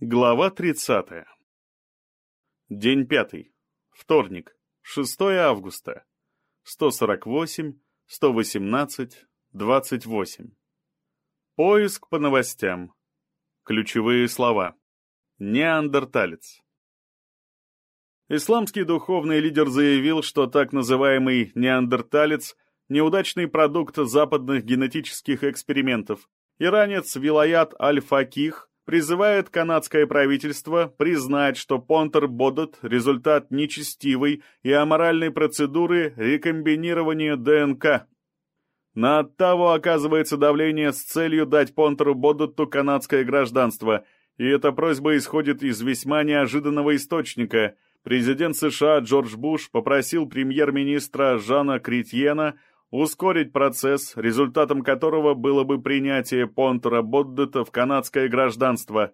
Глава 30. День пятый. Вторник. 6 августа. 148, 118, 28. Поиск по новостям. Ключевые слова. Неандерталец. Исламский духовный лидер заявил, что так называемый неандерталец – неудачный продукт западных генетических экспериментов. Иранец Вилаят Аль-Факих – призывает канадское правительство признать, что Понтер Бодот – результат нечестивой и аморальной процедуры рекомбинирования ДНК. На Оттаву оказывается давление с целью дать Понтеру Бодоту канадское гражданство, и эта просьба исходит из весьма неожиданного источника. Президент США Джордж Буш попросил премьер-министра Жана Критьена – ускорить процесс, результатом которого было бы принятие Понтера Боддета в канадское гражданство.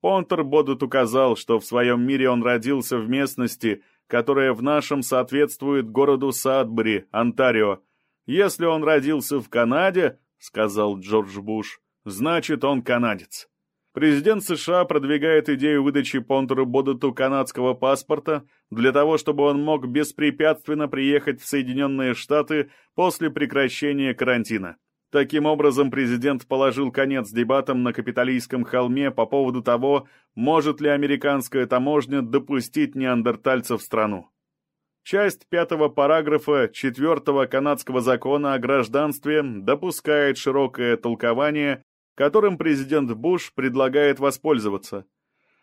Понтер Боддет указал, что в своем мире он родился в местности, которая в нашем соответствует городу Садбери, Онтарио. Если он родился в Канаде, сказал Джордж Буш, значит он канадец. Президент США продвигает идею выдачи Понтеру Бодету канадского паспорта для того, чтобы он мог беспрепятственно приехать в Соединенные Штаты после прекращения карантина. Таким образом, президент положил конец дебатам на Капитолийском холме по поводу того, может ли американская таможня допустить неандертальцев в страну. Часть пятого параграфа четвертого канадского закона о гражданстве допускает широкое толкование которым президент Буш предлагает воспользоваться.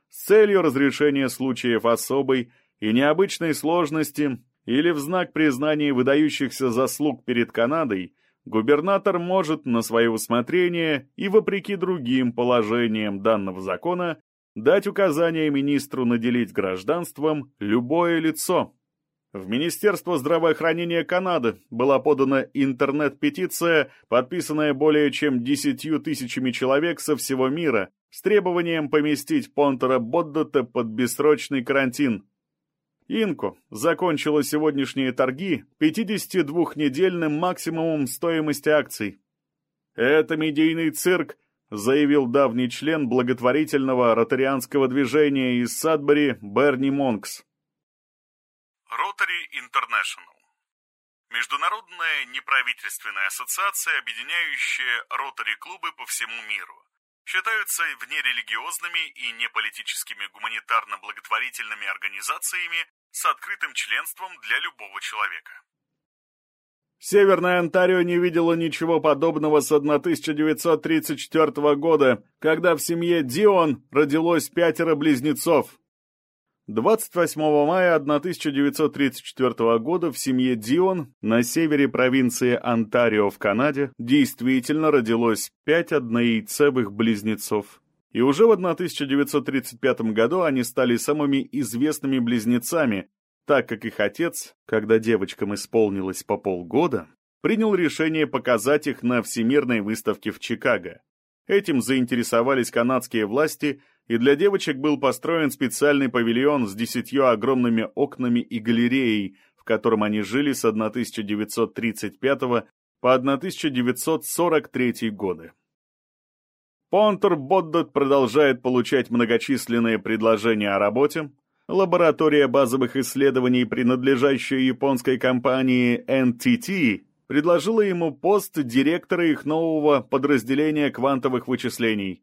С целью разрешения случаев особой и необычной сложности или в знак признания выдающихся заслуг перед Канадой, губернатор может на свое усмотрение и вопреки другим положениям данного закона дать указание министру наделить гражданством любое лицо. В Министерство здравоохранения Канады была подана интернет-петиция, подписанная более чем десятью тысячами человек со всего мира, с требованием поместить Понтера Боддота под бессрочный карантин. Инко закончила сегодняшние торги 52-недельным максимумом стоимости акций. «Это медийный цирк», заявил давний член благотворительного ротарианского движения из Садбери Берни Монкс. Rotary International. Международная неправительственная ассоциация, объединяющая ротари-клубы по всему миру. Считаются внерелигиозными и неполитическими гуманитарно-благотворительными организациями с открытым членством для любого человека. Северная Онтарио не видела ничего подобного с 1934 года, когда в семье Дион родилось пятеро близнецов. 28 мая 1934 года в семье Дион на севере провинции Онтарио в Канаде действительно родилось пять однояйцевых близнецов. И уже в 1935 году они стали самыми известными близнецами, так как их отец, когда девочкам исполнилось по полгода, принял решение показать их на Всемирной выставке в Чикаго. Этим заинтересовались канадские власти и для девочек был построен специальный павильон с десятью огромными окнами и галереей, в котором они жили с 1935 по 1943 годы. Понтер Боддот продолжает получать многочисленные предложения о работе. Лаборатория базовых исследований, принадлежащая японской компании NTT, предложила ему пост директора их нового подразделения квантовых вычислений.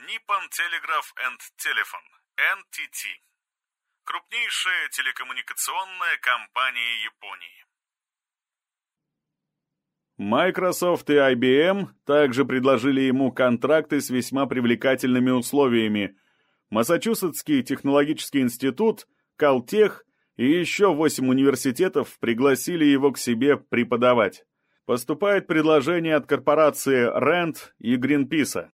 Nippon Telegraph and Telephone, NTT. Крупнейшая телекоммуникационная компания Японии. Microsoft и IBM также предложили ему контракты с весьма привлекательными условиями. Массачусетский технологический институт, Калтех и еще восемь университетов пригласили его к себе преподавать. Поступает предложение от корпорации Rand и Greenpeace.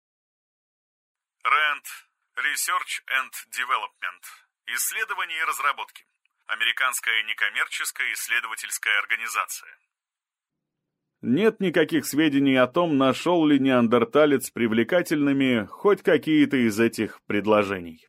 RAND – Research and Development – Исследования и разработки. Американская некоммерческая исследовательская организация. Нет никаких сведений о том, нашел ли неандерталец привлекательными хоть какие-то из этих предложений.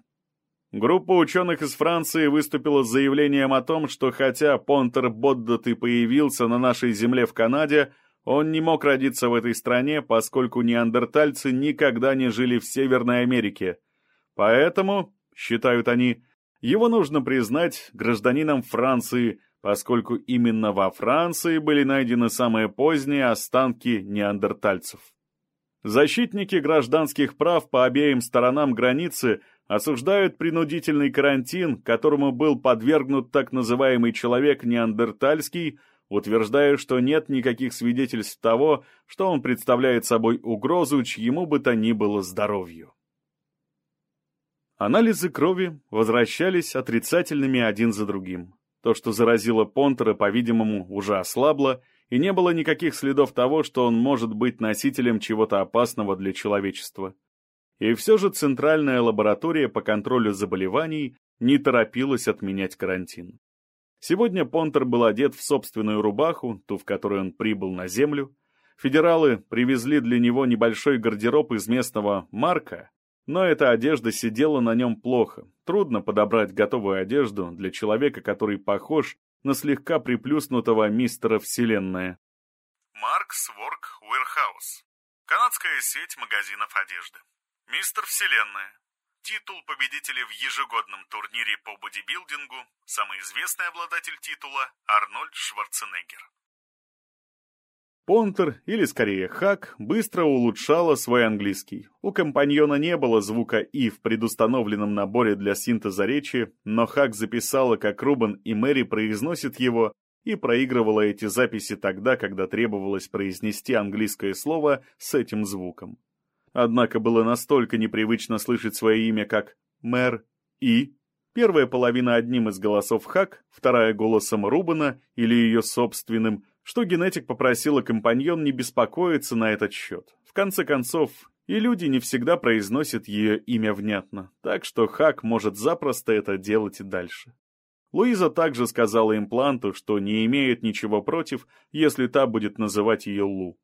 Группа ученых из Франции выступила с заявлением о том, что хотя Понтер Боддот и появился на нашей земле в Канаде, Он не мог родиться в этой стране, поскольку неандертальцы никогда не жили в Северной Америке. Поэтому, считают они, его нужно признать гражданином Франции, поскольку именно во Франции были найдены самые поздние останки неандертальцев. Защитники гражданских прав по обеим сторонам границы осуждают принудительный карантин, которому был подвергнут так называемый человек неандертальский, утверждая, что нет никаких свидетельств того, что он представляет собой угрозу чьему бы то ни было здоровью. Анализы крови возвращались отрицательными один за другим. То, что заразило Понтера, по-видимому, уже ослабло, и не было никаких следов того, что он может быть носителем чего-то опасного для человечества. И все же Центральная лаборатория по контролю заболеваний не торопилась отменять карантин. Сегодня Понтер был одет в собственную рубаху, ту, в которой он прибыл на Землю. Федералы привезли для него небольшой гардероб из местного марка, но эта одежда сидела на нем плохо. Трудно подобрать готовую одежду для человека, который похож на слегка приплюснутого мистера Вселенная. Маркс Ворк Уэрхаус. Канадская сеть магазинов одежды. Мистер Вселенная. Титул победителя в ежегодном турнире по бодибилдингу, самый известный обладатель титула Арнольд Шварценеггер. Понтер, или скорее Хак, быстро улучшала свой английский. У компаньона не было звука «и» в предустановленном наборе для синтеза речи, но Хак записала, как Рубен и Мэри произносят его, и проигрывала эти записи тогда, когда требовалось произнести английское слово с этим звуком. Однако было настолько непривычно слышать свое имя, как «мэр» и Первая половина одним из голосов Хак, вторая голосом Рубена или ее собственным, что генетик попросила компаньон не беспокоиться на этот счет. В конце концов, и люди не всегда произносят ее имя внятно, так что Хак может запросто это делать и дальше. Луиза также сказала импланту, что не имеет ничего против, если та будет называть ее Лу.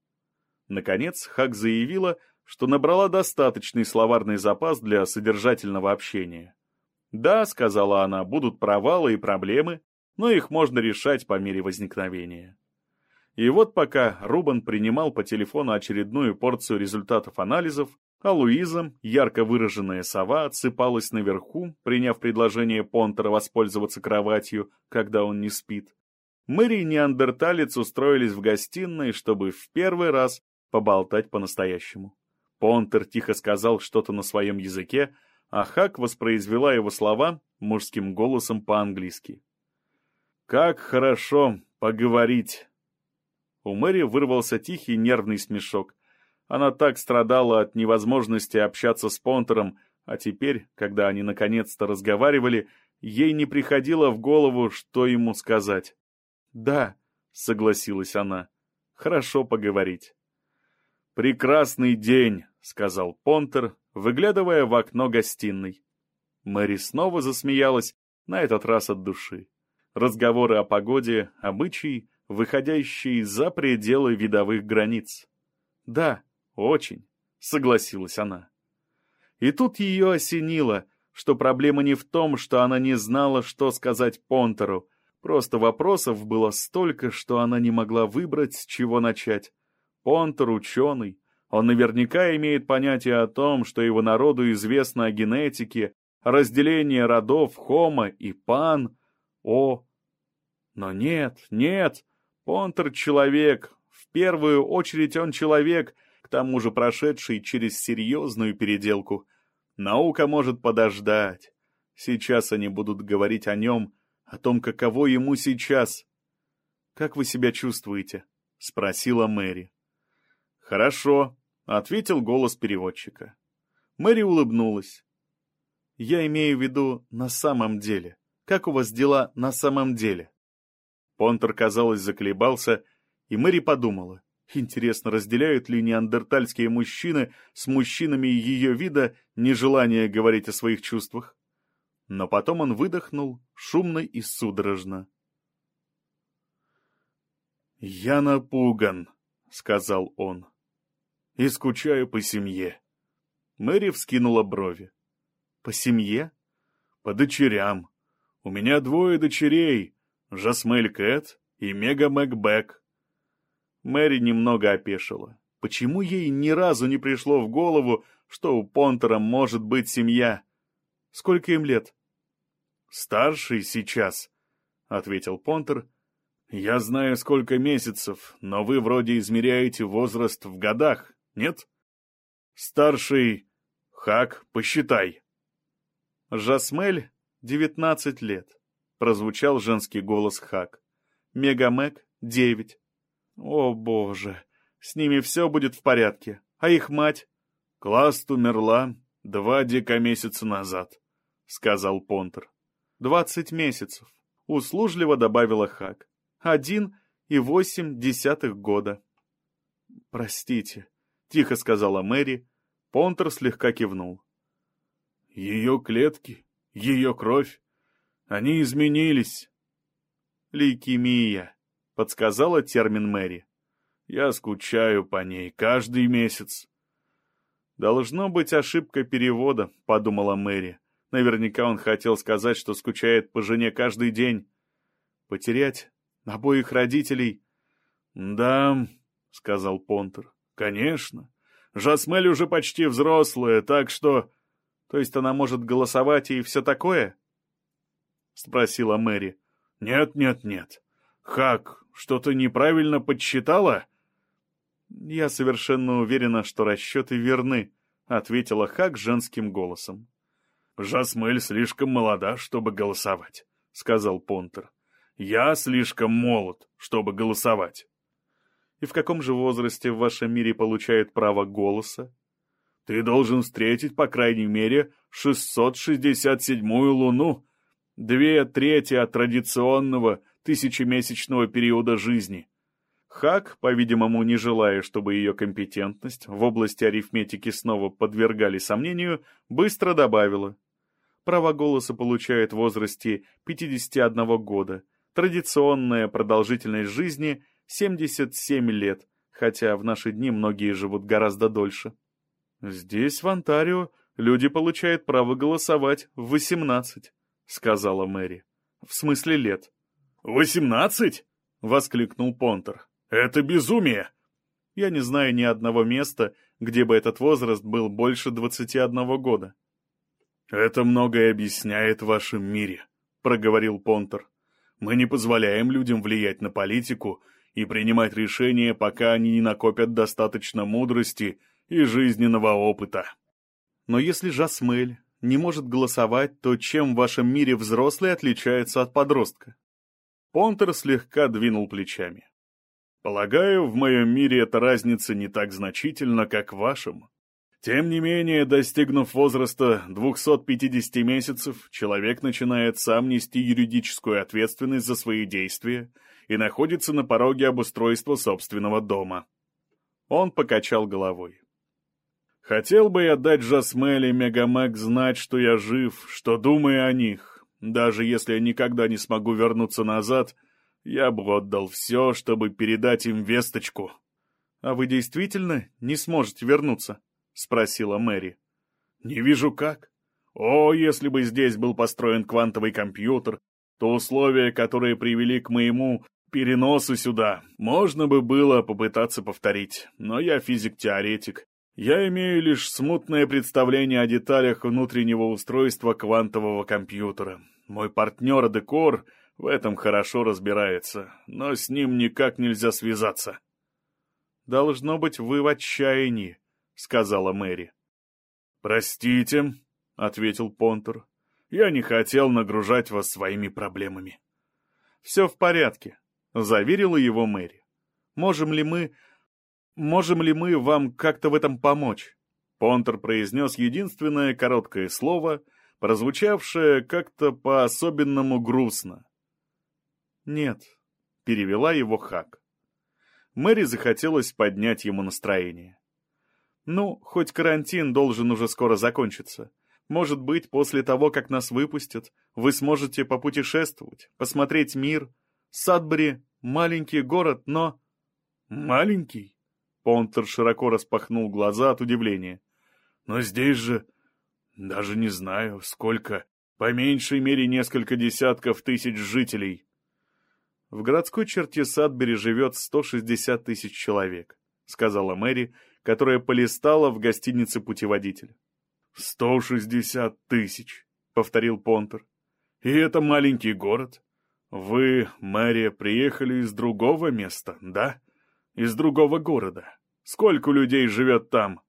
Наконец, Хак заявила, что набрала достаточный словарный запас для содержательного общения. «Да», — сказала она, — «будут провалы и проблемы, но их можно решать по мере возникновения». И вот пока Рубан принимал по телефону очередную порцию результатов анализов, а Луиза, ярко выраженная сова, отсыпалась наверху, приняв предложение Понтера воспользоваться кроватью, когда он не спит. Мэри и неандерталец устроились в гостиной, чтобы в первый раз поболтать по-настоящему. Понтер тихо сказал что-то на своем языке, а Хак воспроизвела его слова мужским голосом по-английски. «Как хорошо поговорить!» У Мэри вырвался тихий нервный смешок. Она так страдала от невозможности общаться с Понтером, а теперь, когда они наконец-то разговаривали, ей не приходило в голову, что ему сказать. «Да», — согласилась она, — «хорошо поговорить». «Прекрасный день», — сказал Понтер, выглядывая в окно гостиной. Мэри снова засмеялась, на этот раз от души. Разговоры о погоде, обычаи, выходящие за пределы видовых границ. «Да, очень», — согласилась она. И тут ее осенило, что проблема не в том, что она не знала, что сказать Понтеру, просто вопросов было столько, что она не могла выбрать, с чего начать. Понтер ученый, он наверняка имеет понятие о том, что его народу известно о генетике, разделении родов Хома и Пан, о... Но нет, нет, Понтер — человек. В первую очередь он человек, к тому же прошедший через серьезную переделку. Наука может подождать. Сейчас они будут говорить о нем, о том, каково ему сейчас. «Как вы себя чувствуете?» — спросила Мэри. «Хорошо», — ответил голос переводчика. Мэри улыбнулась. «Я имею в виду на самом деле. Как у вас дела на самом деле?» Понтер, казалось, заколебался, и Мэри подумала, интересно, разделяют ли неандертальские мужчины с мужчинами ее вида нежелание говорить о своих чувствах. Но потом он выдохнул, шумно и судорожно. «Я напуган», — сказал он, — «и скучаю по семье». Мэри вскинула брови. «По семье?» «По дочерям. У меня двое дочерей, Жасмель Кэт и Мега Макбек. Мэри немного опешила. Почему ей ни разу не пришло в голову, что у Понтера может быть семья? Сколько им лет? Старший сейчас, — ответил Понтер. Я знаю, сколько месяцев, но вы вроде измеряете возраст в годах, нет? Старший... Хак, посчитай. Жасмель, девятнадцать лет. Прозвучал женский голос Хак. Мегамек, девять. О, боже, с ними все будет в порядке. А их мать? Класт умерла два дека месяца назад, сказал Понтер. Двадцать месяцев, услужливо добавила Хак. Один и восемь десятых года. Простите, тихо сказала Мэри. Понтер слегка кивнул. Ее клетки, ее кровь, они изменились. Лейкемия, подсказала термин Мэри. Я скучаю по ней каждый месяц. Должно быть ошибка перевода, подумала Мэри. Наверняка он хотел сказать, что скучает по жене каждый день. Потерять обоих родителей? Да, сказал Понтер. Конечно. Жасмель уже почти взрослая, так что... То есть она может голосовать и все такое? Спросила Мэри. Нет, нет, нет. Хак, что-то неправильно подсчитала? «Я совершенно уверена, что расчеты верны», — ответила Хак женским голосом. «Жасмель слишком молода, чтобы голосовать», — сказал Понтер. «Я слишком молод, чтобы голосовать». «И в каком же возрасте в вашем мире получает право голоса?» «Ты должен встретить, по крайней мере, 667-ю луну, две трети от традиционного тысячемесячного периода жизни». Хак, по-видимому, не желая, чтобы ее компетентность в области арифметики снова подвергали сомнению, быстро добавила. Право голоса получает в возрасте 51 года, традиционная продолжительность жизни 77 лет, хотя в наши дни многие живут гораздо дольше. Здесь, в Онтарио, люди получают право голосовать в 18, сказала Мэри. В смысле лет. «Восемнадцать?» — воскликнул Понтер. Это безумие! Я не знаю ни одного места, где бы этот возраст был больше 21 года. «Это многое объясняет в вашем мире», — проговорил Понтер. «Мы не позволяем людям влиять на политику и принимать решения, пока они не накопят достаточно мудрости и жизненного опыта». Но если Жасмель не может голосовать, то чем в вашем мире взрослый отличается от подростка? Понтер слегка двинул плечами. Полагаю, в моем мире эта разница не так значительна, как в вашем. Тем не менее, достигнув возраста 250 месяцев, человек начинает сам нести юридическую ответственность за свои действия и находится на пороге обустройства собственного дома. Он покачал головой. Хотел бы я дать Жасмель и Мегамек знать, что я жив, что думаю о них, даже если я никогда не смогу вернуться назад я бы отдал все, чтобы передать им весточку. — А вы действительно не сможете вернуться? — спросила Мэри. — Не вижу как. О, если бы здесь был построен квантовый компьютер, то условия, которые привели к моему переносу сюда, можно бы было попытаться повторить. Но я физик-теоретик. Я имею лишь смутное представление о деталях внутреннего устройства квантового компьютера. Мой партнер Декор в этом хорошо разбирается, но с ним никак нельзя связаться. «Должно быть, вы в отчаянии», — сказала Мэри. «Простите», — ответил Понтер. «Я не хотел нагружать вас своими проблемами». «Все в порядке», — заверила его Мэри. «Можем ли мы... Можем ли мы вам как-то в этом помочь?» Понтер произнес единственное короткое слово, прозвучавшее как-то по-особенному грустно. «Нет», — перевела его Хак. Мэри захотелось поднять ему настроение. «Ну, хоть карантин должен уже скоро закончиться. Может быть, после того, как нас выпустят, вы сможете попутешествовать, посмотреть мир. Садбери — маленький город, но...» «Маленький?» Понтер широко распахнул глаза от удивления. «Но здесь же... Даже не знаю, сколько. По меньшей мере несколько десятков тысяч жителей. В городской черте Садбери живет 160 тысяч человек, сказала Мэри, которая полистала в гостинице путеводитель. «Сто шестьдесят тысяч», — повторил Понтер. «И это маленький город. Вы, Мэри, приехали из другого места, да? Из другого города. Сколько людей живет там?»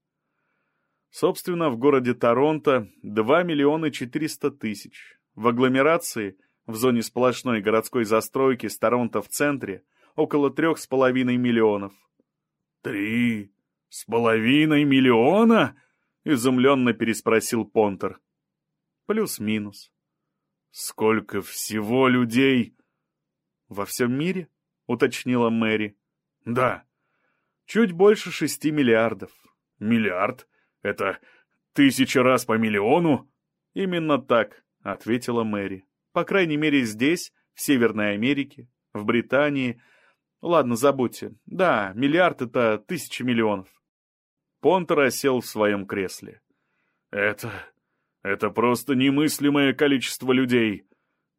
Собственно, в городе Торонто 2 миллиона 400 тысяч. В агломерации, в зоне сплошной городской застройки с Торонто в центре, около трех с половиной миллионов. «Три с половиной миллиона?» — изумленно переспросил Понтер. «Плюс-минус». «Сколько всего людей?» «Во всем мире?» — уточнила Мэри. «Да». «Чуть больше шести миллиардов». «Миллиард? Это тысяча раз по миллиону?» «Именно так», — ответила Мэри. «По крайней мере здесь, в Северной Америке, в Британии. Ладно, забудьте. Да, миллиард — это тысяча миллионов». Понтер осел в своем кресле. «Это... это просто немыслимое количество людей!»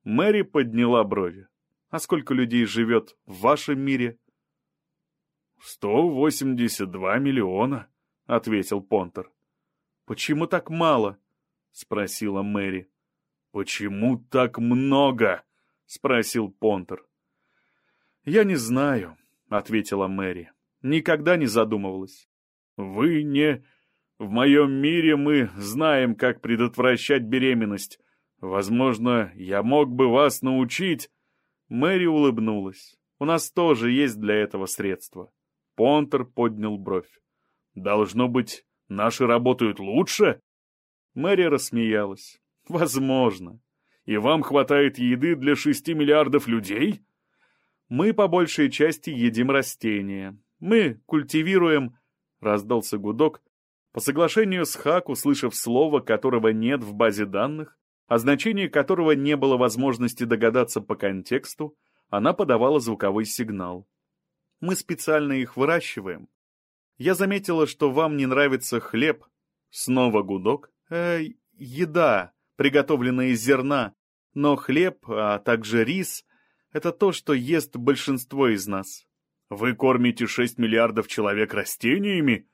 Мэри подняла брови. «А сколько людей живет в вашем мире?» «Сто восемьдесят два миллиона», — ответил Понтер. «Почему так мало?» — спросила Мэри. «Почему так много?» — спросил Понтер. «Я не знаю», — ответила Мэри. «Никогда не задумывалась. Вы не... В моем мире мы знаем, как предотвращать беременность. Возможно, я мог бы вас научить. Мэри улыбнулась. У нас тоже есть для этого средства. Понтер поднял бровь. Должно быть, наши работают лучше? Мэри рассмеялась. Возможно. И вам хватает еды для шести миллиардов людей? Мы по большей части едим растения. Мы культивируем Раздался гудок. По соглашению с Хак, услышав слово, которого нет в базе данных, о значении которого не было возможности догадаться по контексту, она подавала звуковой сигнал. Мы специально их выращиваем. Я заметила, что вам не нравится хлеб. Снова гудок. Э, еда, приготовленная из зерна. Но хлеб, а также рис — это то, что ест большинство из нас. Вы кормите 6 миллиардов человек растениями?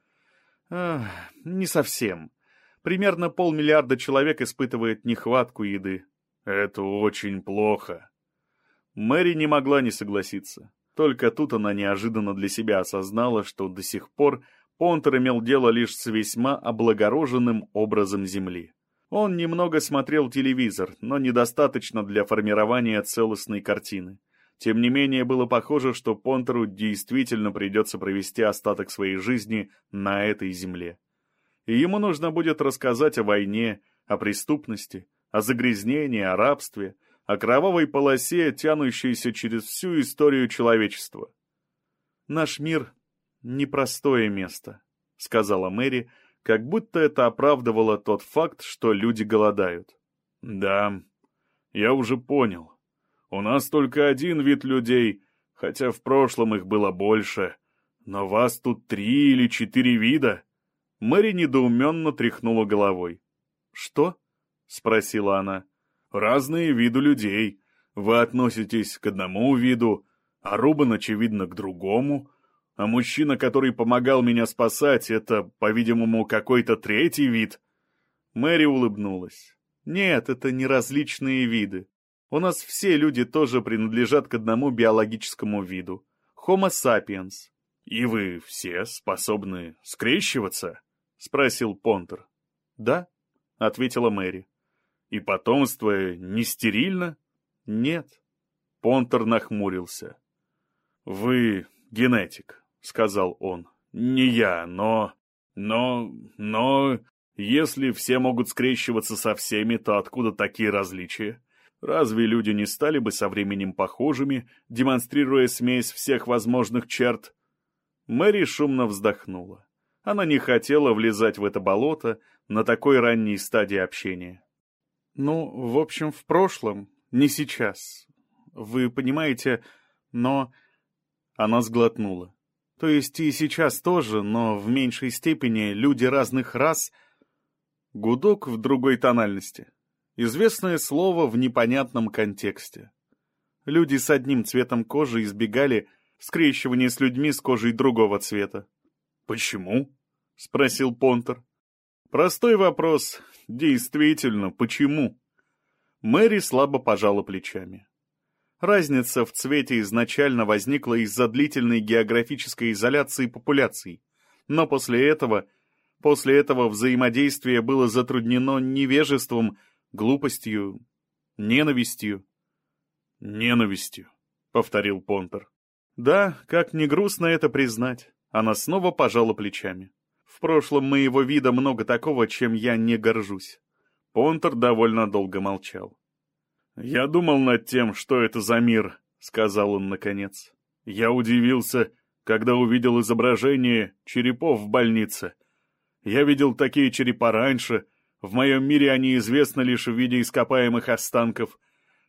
Не совсем. Примерно полмиллиарда человек испытывает нехватку еды. Это очень плохо. Мэри не могла не согласиться. Только тут она неожиданно для себя осознала, что до сих пор Понтер имел дело лишь с весьма облагороженным образом Земли. Он немного смотрел телевизор, но недостаточно для формирования целостной картины. Тем не менее, было похоже, что Понтеру действительно придется провести остаток своей жизни на этой земле. И ему нужно будет рассказать о войне, о преступности, о загрязнении, о рабстве, о кровавой полосе, тянущейся через всю историю человечества. «Наш мир — непростое место», — сказала Мэри, как будто это оправдывало тот факт, что люди голодают. «Да, я уже понял. У нас только один вид людей, хотя в прошлом их было больше. Но вас тут три или четыре вида. Мэри недоуменно тряхнула головой. «Что?» — спросила она. «Разные виды людей. Вы относитесь к одному виду, а Рубан, очевидно, к другому. А мужчина, который помогал меня спасать, это, по-видимому, какой-то третий вид». Мэри улыбнулась. «Нет, это не различные виды. У нас все люди тоже принадлежат к одному биологическому виду — Homo sapiens. «И вы все способны скрещиваться?» — спросил Понтер. «Да», — ответила Мэри. «И потомство не стерильно?» «Нет». Понтер нахмурился. «Вы генетик», — сказал он. «Не я, но... но... но... Если все могут скрещиваться со всеми, то откуда такие различия? Разве люди не стали бы со временем похожими, демонстрируя смесь всех возможных черт? Мэри шумно вздохнула. Она не хотела влезать в это болото на такой ранней стадии общения. «Ну, в общем, в прошлом, не сейчас. Вы понимаете, но...» Она сглотнула. «То есть и сейчас тоже, но в меньшей степени люди разных рас...» Гудок в другой тональности. Известное слово в непонятном контексте. Люди с одним цветом кожи избегали скрещивания с людьми с кожей другого цвета. «Почему?» — спросил Понтер. «Простой вопрос. Действительно, почему?» Мэри слабо пожала плечами. Разница в цвете изначально возникла из-за длительной географической изоляции популяций, но после этого, после этого взаимодействие было затруднено невежеством, глупостью, ненавистью. «Ненавистью», — повторил Понтер. Да, как ни грустно это признать, она снова пожала плечами. В прошлом моего вида много такого, чем я не горжусь. Понтер довольно долго молчал. «Я думал над тем, что это за мир», — сказал он наконец. «Я удивился, когда увидел изображение черепов в больнице. Я видел такие черепа раньше, в моем мире они известны лишь в виде ископаемых останков.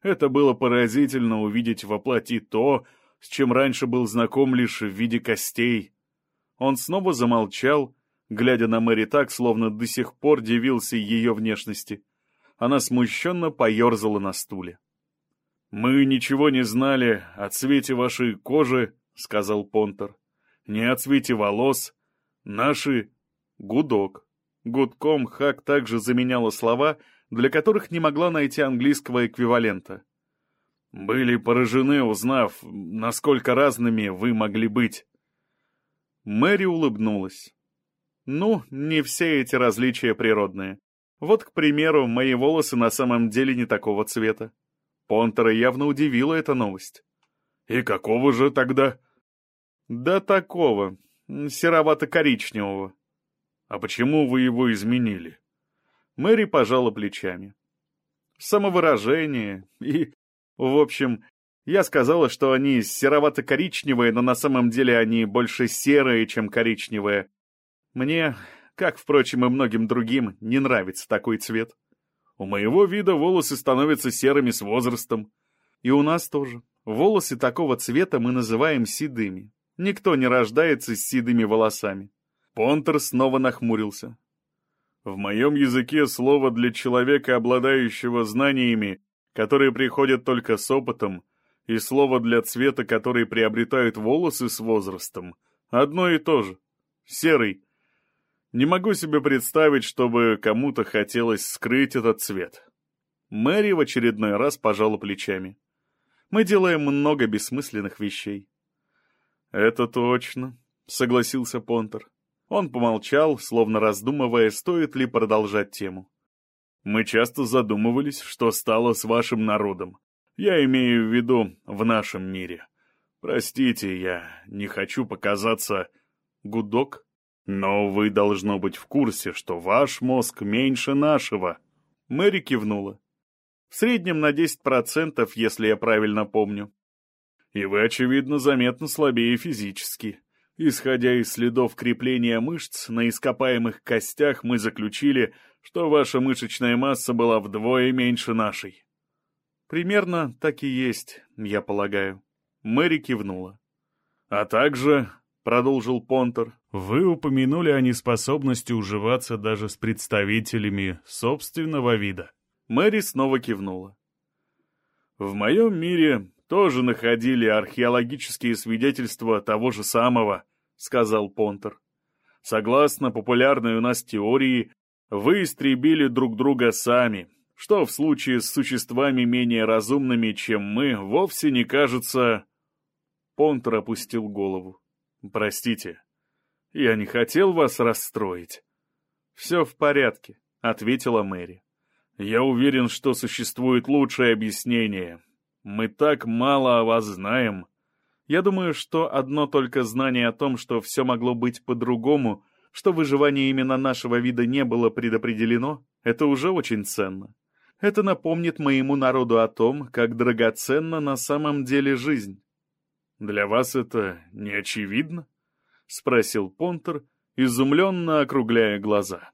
Это было поразительно увидеть воплоти то, с чем раньше был знаком лишь в виде костей. Он снова замолчал, глядя на Мэри так, словно до сих пор дивился ее внешности. Она смущенно поерзала на стуле. «Мы ничего не знали о цвете вашей кожи», — сказал Понтер. «Не о цвете волос. Наши...» «Гудок». Гудком Хак также заменяла слова, для которых не могла найти английского эквивалента. «Были поражены, узнав, насколько разными вы могли быть». Мэри улыбнулась. «Ну, не все эти различия природные. Вот, к примеру, мои волосы на самом деле не такого цвета. Понтера явно удивила эта новость. «И какого же тогда?» «Да такого, серовато-коричневого». «А почему вы его изменили?» Мэри пожала плечами. «Самовыражение и... В общем, я сказала, что они серовато-коричневые, но на самом деле они больше серые, чем коричневые. Мне, как, впрочем, и многим другим, не нравится такой цвет. У моего вида волосы становятся серыми с возрастом. И у нас тоже. Волосы такого цвета мы называем седыми. Никто не рождается с седыми волосами. Понтер снова нахмурился. В моем языке слово для человека, обладающего знаниями, которые приходят только с опытом, и слово для цвета, который приобретают волосы с возрастом, одно и то же. Серый. Не могу себе представить, чтобы кому-то хотелось скрыть этот цвет. Мэри в очередной раз пожала плечами. Мы делаем много бессмысленных вещей. «Это точно», — согласился Понтер. Он помолчал, словно раздумывая, стоит ли продолжать тему. «Мы часто задумывались, что стало с вашим народом. Я имею в виду в нашем мире. Простите, я не хочу показаться гудок, но вы должно быть в курсе, что ваш мозг меньше нашего». Мэри кивнула. «В среднем на 10%, если я правильно помню». «И вы, очевидно, заметно слабее физически», Исходя из следов крепления мышц на ископаемых костях, мы заключили, что ваша мышечная масса была вдвое меньше нашей. Примерно так и есть, я полагаю. Мэри кивнула. А также, продолжил Понтер, вы упомянули о неспособности уживаться даже с представителями собственного вида. Мэри снова кивнула. В моем мире тоже находили археологические свидетельства того же самого», — сказал Понтер. «Согласно популярной у нас теории, вы истребили друг друга сами, что в случае с существами менее разумными, чем мы, вовсе не кажется...» Понтер опустил голову. «Простите, я не хотел вас расстроить». «Все в порядке», — ответила Мэри. «Я уверен, что существует лучшее объяснение, мы так мало о вас знаем. Я думаю, что одно только знание о том, что все могло быть по-другому, что выживание именно нашего вида не было предопределено, это уже очень ценно. Это напомнит моему народу о том, как драгоценна на самом деле жизнь. «Для вас это не очевидно?» — спросил Понтер, изумленно округляя глаза.